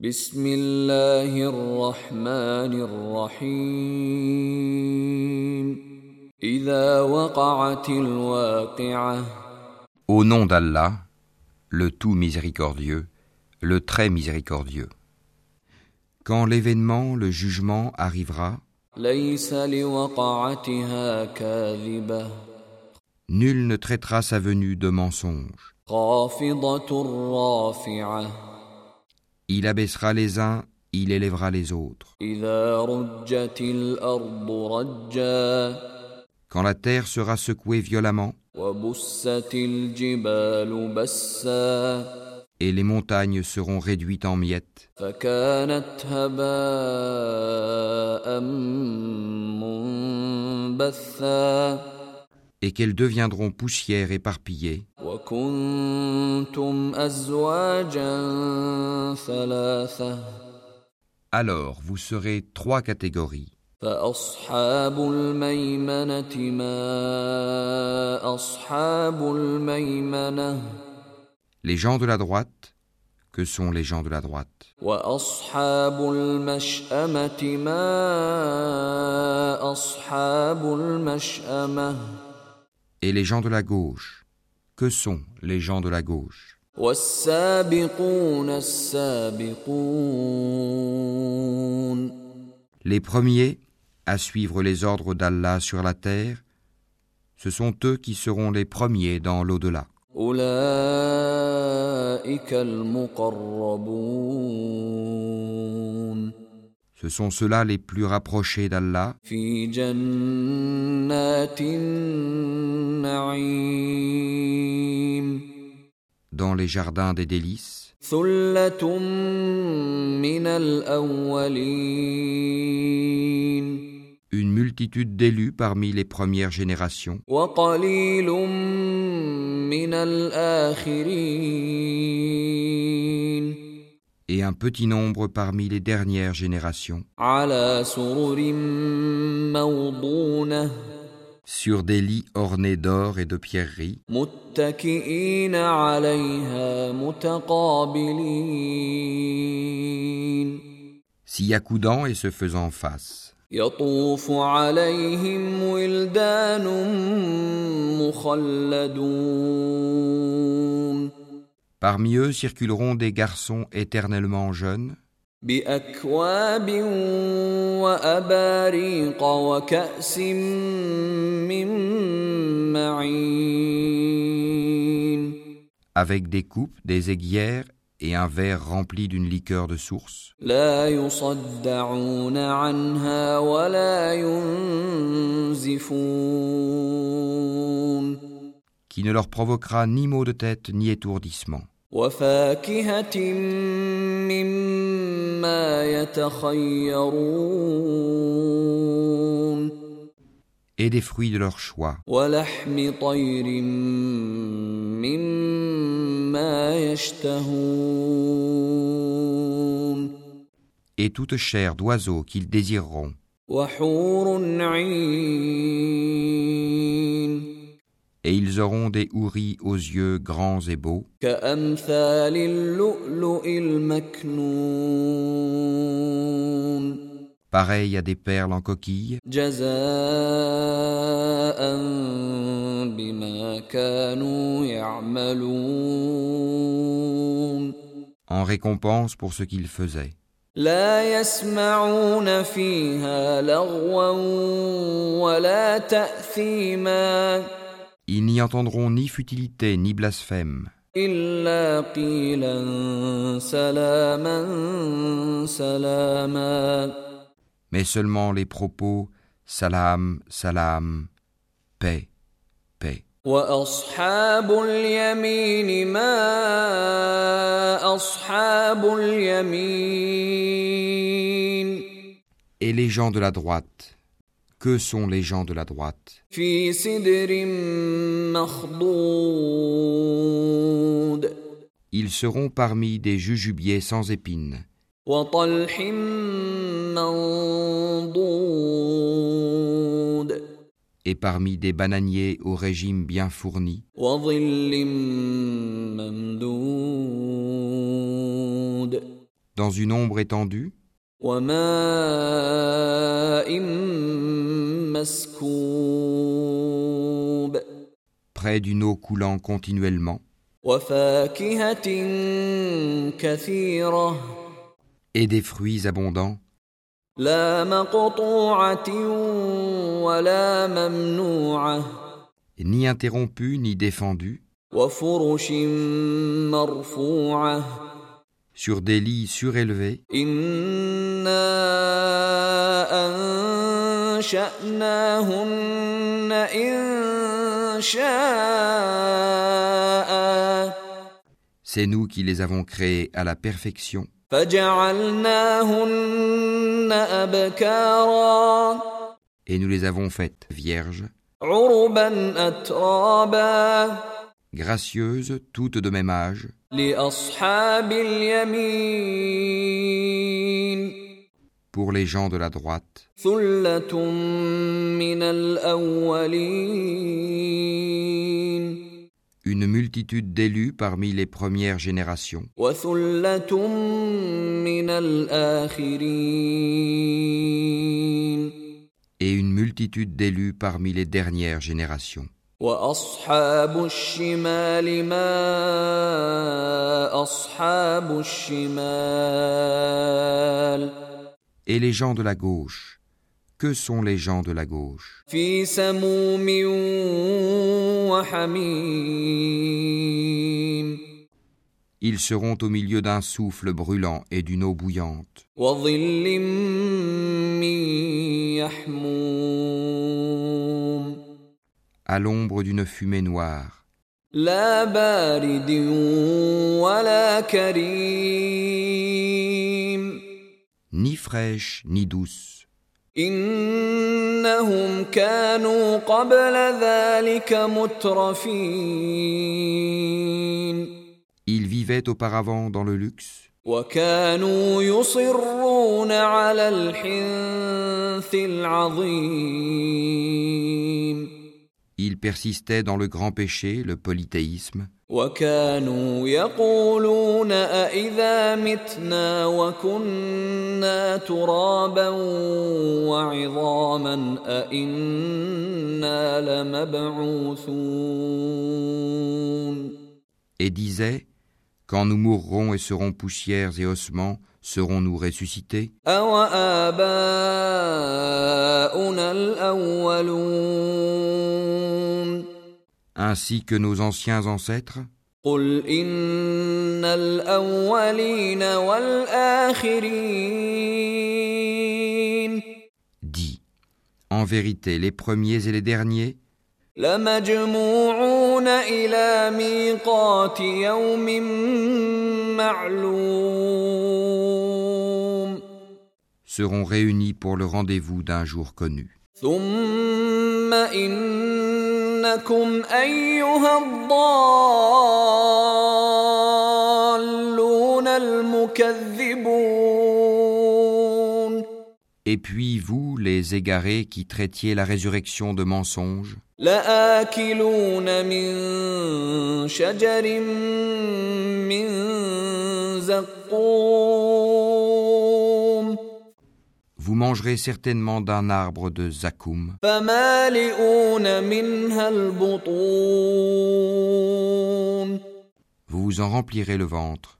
بسم الله الرحمن الرحيم إذا وقعت الواقعة Au nom d'Allah, le tout miséricordieux, le très miséricordieux. Quand l'événement, le jugement arrivera, ليس لوقعتها كاذبة nul ne traitera sa venue de mensonge. Il abaissera les uns, il élèvera les autres. Quand la terre sera secouée violemment, et les montagnes seront réduites en miettes et qu'elles deviendront poussière éparpillée. Alors vous serez trois catégories. Les gens de la droite, que sont les gens de la droite? et les gens de la gauche. Que sont les gens de la gauche? Les premiers à suivre les ordres d'Allah sur la terre, ce sont eux qui seront les premiers dans l'au-delà. Ce sont ceux-là les plus rapprochés d'Allah dans les jardins des délices. Une multitude d'élus parmi les premières générations et un petit nombre parmi les dernières générations, على سرر موضونة sur des lits ornés d'or et de pierreries, متكئين عليها متقابلين s'y accoudant et se faisant face. يطوف عليهم ولدان مخلدون Parmi eux circuleront des garçons éternellement jeunes, avec des coupes, des aiguières et un verre rempli d'une liqueur de source qui ne leur provoquera ni maux de tête ni étourdissement. Et des fruits de leur choix. Et toute chair d'oiseaux qu'ils désireront et ils auront des houris aux yeux grands et beaux, كأمثال اللؤلؤ المكنون pareils à des perles en coquille, جزاء بما كانوا يعملون en récompense pour ce qu'ils faisaient. لا يسمعون فيها لغوا ولا تأثيما Ils n'y entendront ni futilité ni blasphème, إلا قيلا سلاما سلاما mais seulement les propos salam, salam, paix, paix. وأصحاب اليمين ما أصحاب اليمين Et les gens de la droite, que sont les gens de la droite. Ils seront parmi des jujubiers sans épines. Et parmi des bananiers au régime bien fourni. Dans une ombre étendue. Près d'une eau coulant continuellement. Et des fruits abondants. Ni interrompu ni défendu. « sur des lits surélevés. أنشأناهن إن شاء c'est nous qui les avons créés à la perfection, فجعلناهن أبكارا et nous les avons faites vierges, عربا أترابا gracieuses, toutes de même âge, لأصحاب اليمين pour les gens de la droite, ثلة من الأولين une multitude d'élus parmi les premières générations, وثلة من الآخرين et une multitude d'élus parmi les dernières générations. وأصحاب الشمال ما أصحاب الشمال et les gens de la gauche. Que sont les gens de la gauche? Ils seront au milieu d'un souffle brûlant et d'une eau bouillante. À l'ombre d'une fumée noire ni fraîche ni douce. إنهم كانوا قبل ذلك مترفين Ils vivaient auparavant dans le luxe, وكانوا يصرون على الحنث العظيم ils persistaient dans le grand péché, le polythéisme, وكانوا يقولون أإذا متنا وكنا ترابا وعظاما أإنا لمبعوثون et disaient Quand nous mourrons et serons poussières et ossements, serons-nous ressuscités أوآباؤنا الأولون ainsi que nos anciens ancêtres? Dis, en vérité, les premiers et les derniers? seront réunis pour le rendez-vous d'un jour connu. ثم إنكم أيها الضالون المكذبون Et puis vous, les égarés qui traitiez la résurrection de mensonge, لآكلون من شجر من زقوم vous mangerez certainement d'un arbre de Zakoum. Vous vous en remplirez le ventre.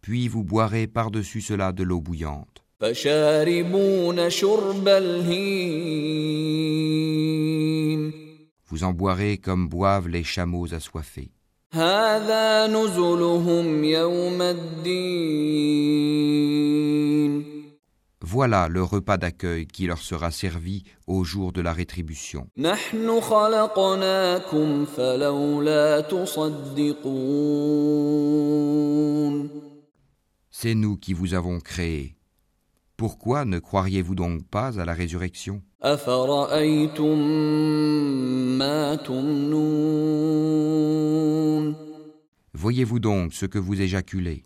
Puis vous boirez par-dessus cela de l'eau bouillante. Vous en boirez comme boivent les chameaux assoiffés. هذا نزلهم يوم الدين Voilà le repas d'accueil qui leur sera servi au jour de la rétribution. نحن خلقناكم فلولا تصدقون C'est nous qui vous avons créés. Pourquoi ne croiriez-vous donc pas à la résurrection? Voyez-vous donc ce que vous éjaculez?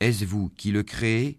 Est-ce vous qui le créez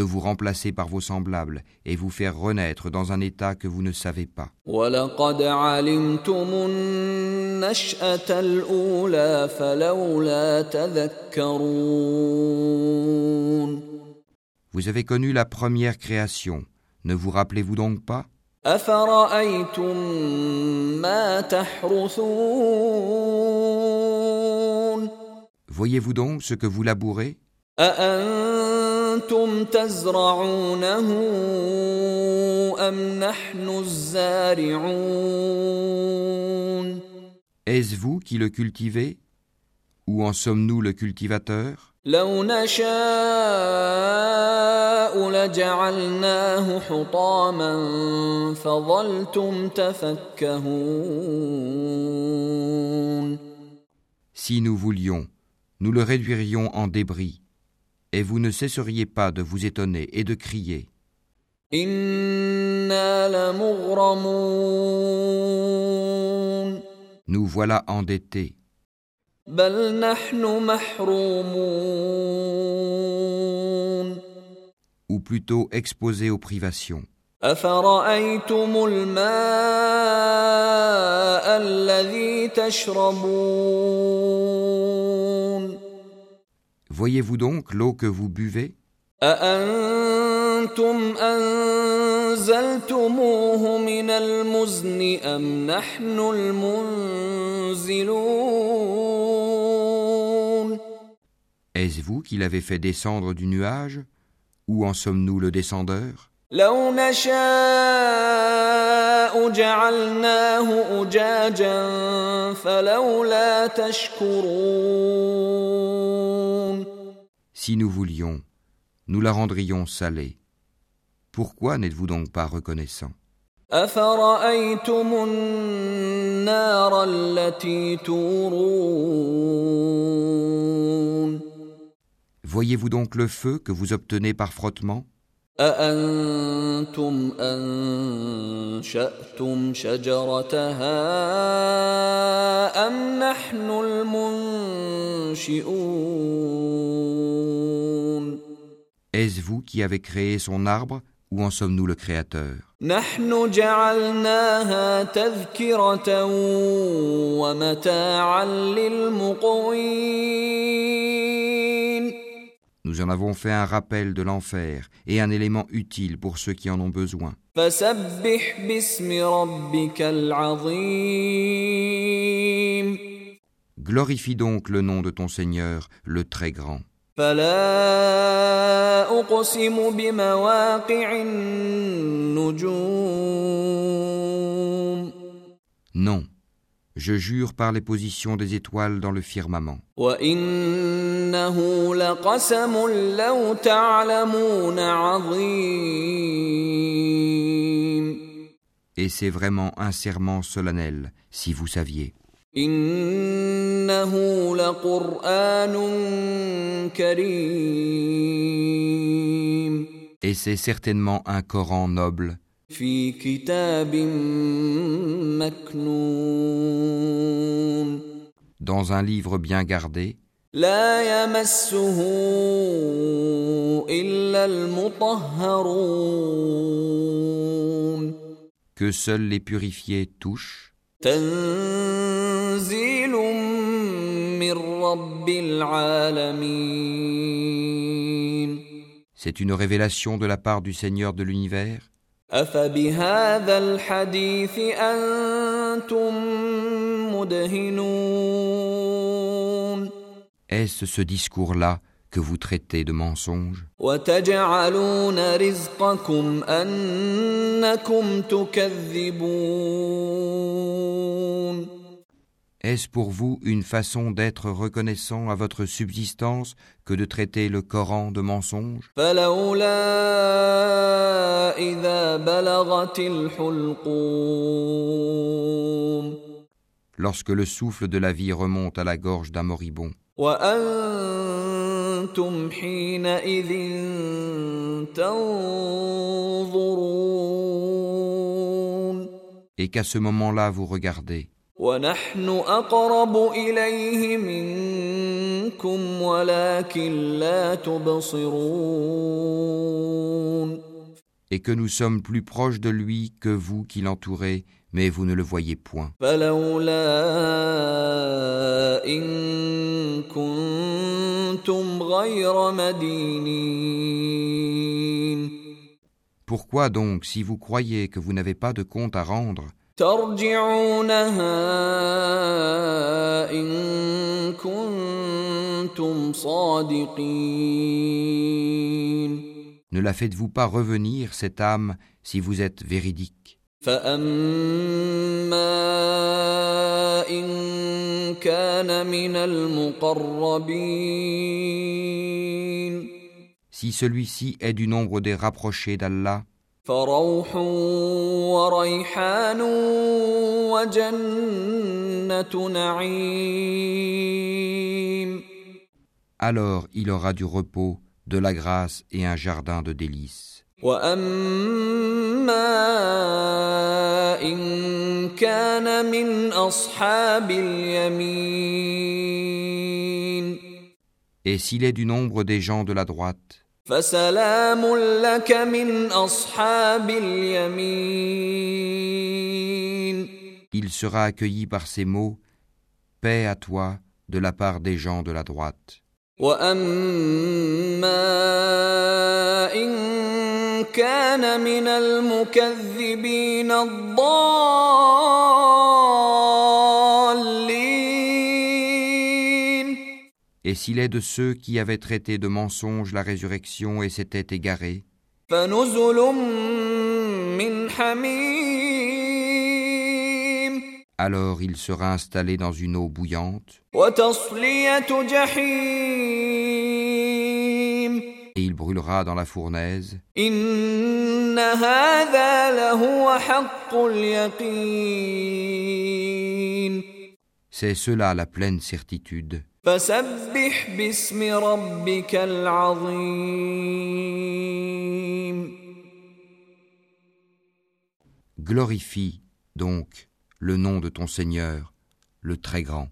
de vous remplacer par vos semblables et vous faire renaître dans un état que vous ne savez pas. Vous avez connu la première création, ne vous rappelez-vous donc pas? Voyez-vous donc ce que vous labourez? أأنتم تزرعونه أم نحن الزارعون Est-ce vous qui le cultivez Ou en sommes-nous le cultivateur لو نشاء لجعلناه حطاما فظلتم تفكهون Si nous voulions, nous le réduirions en débris, et vous ne cesseriez pas de vous étonner et de crier. Nous voilà endettés. Ou plutôt exposés aux privations. Voyez-vous donc l'eau que vous buvez أأنتم أنزلتموه من المزن أم نحن المنزلون Est-ce vous qui l'avez fait descendre du nuage Ou en sommes-nous le descendeur لو نشاء جعلناه أجاجا فلولا تشكرون Si nous voulions, nous la rendrions salée. Pourquoi n'êtes-vous donc pas reconnaissant أفرأيتم النار التي تورون Voyez-vous donc le feu que vous obtenez par frottement أأنتم أنشأتم شجرتها أم نحن المنشئون Est-ce vous qui avez créé son arbre ou en sommes-nous le créateur? Nous en avons fait un rappel de l'enfer et un élément utile pour ceux qui en ont besoin. Glorifie donc le nom de ton Seigneur, le Très Grand. فلا أقسم بمواقع النجوم Non, je jure par les positions des étoiles dans le firmament. وإنه لقسم لو تعلمون عظيم Et c'est vraiment un serment solennel, si vous saviez. إنه لقرآن كريم Et c'est certainement un Coran noble, في كتاب مكنون dans un livre bien gardé, لا يمسه إلا المطهرون que seuls les purifiés touchent, تنزيل من رب العالمين c'est une révélation de la part du Seigneur de l'univers. أفبهذا الحديث أنتم مدهنون Est-ce ce discours-là que vous traitez de mensonges. Est-ce pour vous une façon d'être reconnaissant à votre subsistance que de traiter le Coran de mensonge Lorsque le souffle de la vie remonte à la gorge d'un moribond. وأنتم حينئذ تنظرون et qu'à ce moment-là vous regardez, ونحن أقرب إليه منكم ولكن لا تبصرون et que nous sommes plus proches de lui que vous qui l'entourez, mais vous ne le voyez point. Pourquoi donc, si vous croyez que vous n'avez pas de compte à rendre, ne la faites-vous pas revenir, cette âme, si vous êtes véridique? فأما إن كان من المقربين Si celui-ci est du nombre des rapprochés d'Allah, فروح وريحان وجنة نعيم alors il aura du repos, de la grâce et un jardin de délices. واما ان كان من اصحاب اليمين Et s'il est du nombre des gens de la droite, فسلام لك من اصحاب اليمين il sera accueilli par ces mots Paix à toi de la part des gens de la droite. واما ان كان من المكذبين الضالين Et s'il est de ceux qui avaient traité de mensonge la résurrection et s'étaient égarés, فنزل من حميم alors il sera installé dans une eau bouillante وتصلية جحيم il brûlera dans la fournaise. C'est cela la pleine certitude. Glorifie donc le nom de ton Seigneur, le Très Grand.